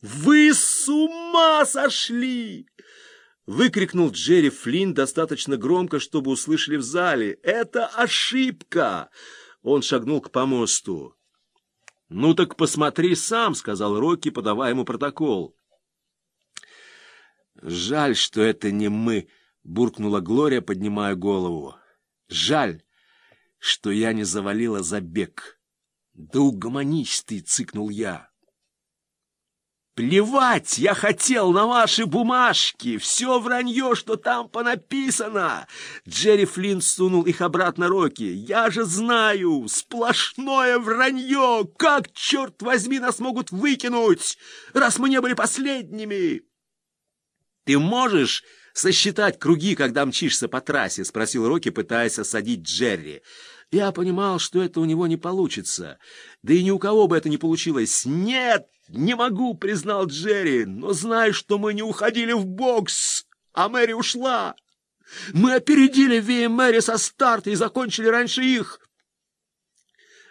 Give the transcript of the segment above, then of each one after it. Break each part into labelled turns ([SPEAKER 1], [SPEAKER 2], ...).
[SPEAKER 1] «Вы с ума сошли!» Выкрикнул Джерри Флинн достаточно громко, чтобы услышали в зале. «Это ошибка!» Он шагнул к помосту. «Ну так посмотри сам», — сказал Рокки, подавая ему протокол. «Жаль, что это не мы», — буркнула Глория, поднимая голову. «Жаль, что я не завалила забег». «Да угомонись ты!» — цыкнул я. Плевать я хотел на ваши бумажки, все вранье, что там понаписано. Джерри Флинн сунул их обратно Рокки. Я же знаю, сплошное вранье. Как, черт возьми, нас могут выкинуть, раз мы не были последними? Ты можешь сосчитать круги, когда мчишься по трассе? Спросил Рокки, пытаясь осадить Джерри. Я понимал, что это у него не получится. Да и ни у кого бы это не получилось. «Нет, не могу», — признал Джерри. «Но знай, что мы не уходили в бокс, а Мэри ушла. Мы опередили Ви и Мэри со старта и закончили раньше их».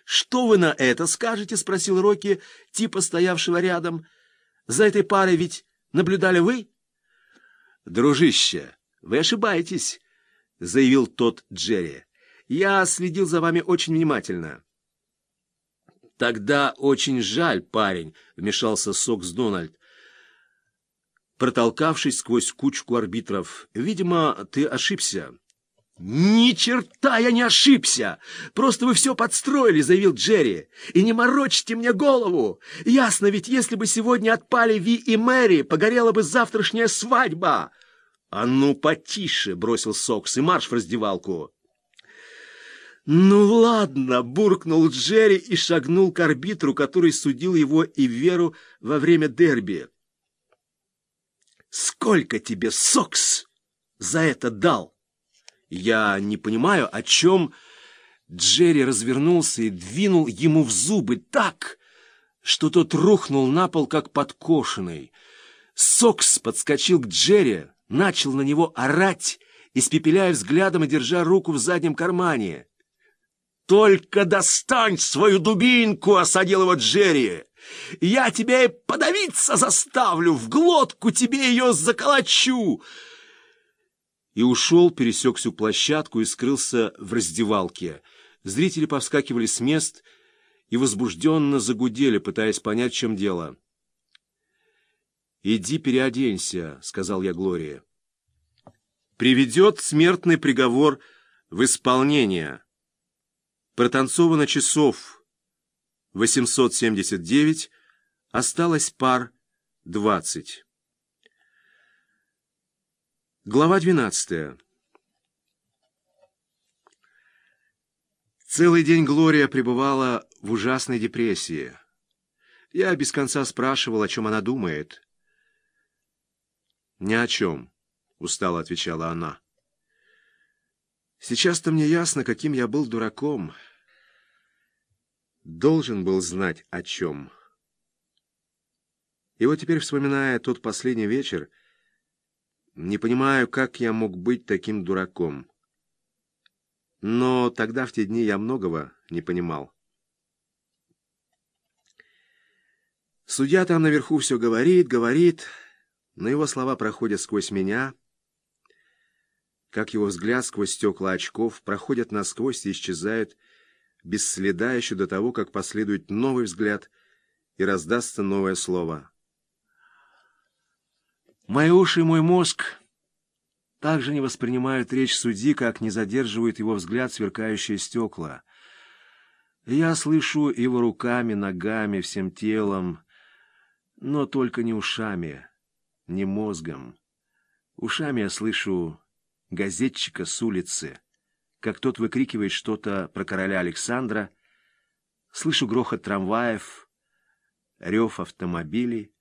[SPEAKER 1] «Что вы на это скажете?» — спросил Рокки, типа стоявшего рядом. «За этой парой ведь наблюдали вы?» «Дружище, вы ошибаетесь», — заявил тот Джерри. Я следил за вами очень внимательно. Тогда очень жаль, парень, вмешался Сокс Дональд, протолкавшись сквозь кучку арбитров. Видимо, ты ошибся. «Ни черта я не ошибся! Просто вы все подстроили», — заявил Джерри. «И не морочьте мне голову! Ясно ведь, если бы сегодня отпали Ви и Мэри, погорела бы завтрашняя свадьба!» «А ну, потише!» — бросил Сокс и марш в раздевалку. «Ну ладно!» — буркнул Джерри и шагнул к арбитру, который судил его и Веру во время дерби. «Сколько тебе, Сокс, за это дал?» «Я не понимаю, о чем...» Джерри развернулся и двинул ему в зубы так, что тот рухнул на пол, как подкошенный. Сокс подскочил к Джерри, начал на него орать, испепеляя взглядом и держа руку в заднем кармане. «Только достань свою дубинку!» — осадил его Джерри. «Я тебя и подавиться заставлю, в глотку тебе ее заколочу!» И ушел, пересек всю площадку и скрылся в раздевалке. Зрители повскакивали с мест и возбужденно загудели, пытаясь понять, в чем дело. «Иди переоденься», — сказал я Глории. «Приведет смертный приговор в исполнение». Протанцовано часов 879, осталось пар 20. Глава 12. Целый день Глория пребывала в ужасной депрессии. Я без конца спрашивал, о чем она думает. «Ни о чем», — устало отвечала она. «Сейчас-то мне ясно, каким я был дураком» должен был знать о чем. И вот теперь, вспоминая тот последний вечер, не понимаю, как я мог быть таким дураком. Но тогда, в те дни, я многого не понимал. Судья там наверху все говорит, говорит, но его слова проходят сквозь меня, как его взгляд сквозь стекла очков проходят насквозь и исчезают без следа еще до того, как последует новый взгляд и раздастся новое слово. Мои уши и мой мозг также не воспринимают речь судьи, как не задерживают его взгляд сверкающие стекла. Я слышу его руками, ногами, всем телом, но только не ушами, не мозгом. Ушами я слышу газетчика с улицы как тот выкрикивает что-то про короля Александра, слышу грохот трамваев, рев автомобилей,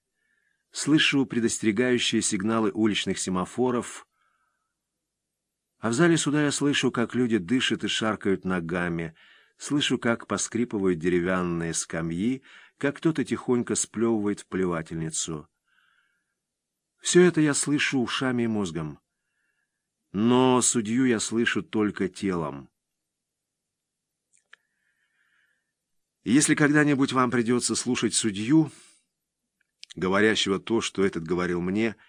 [SPEAKER 1] слышу предостерегающие сигналы уличных семафоров, а в зале суда я слышу, как люди дышат и шаркают ногами, слышу, как поскрипывают деревянные скамьи, как кто-то тихонько сплевывает в плевательницу. Все это я слышу ушами и мозгом но судью я слышу только телом. Если когда-нибудь вам придется слушать судью, говорящего то, что этот говорил мне —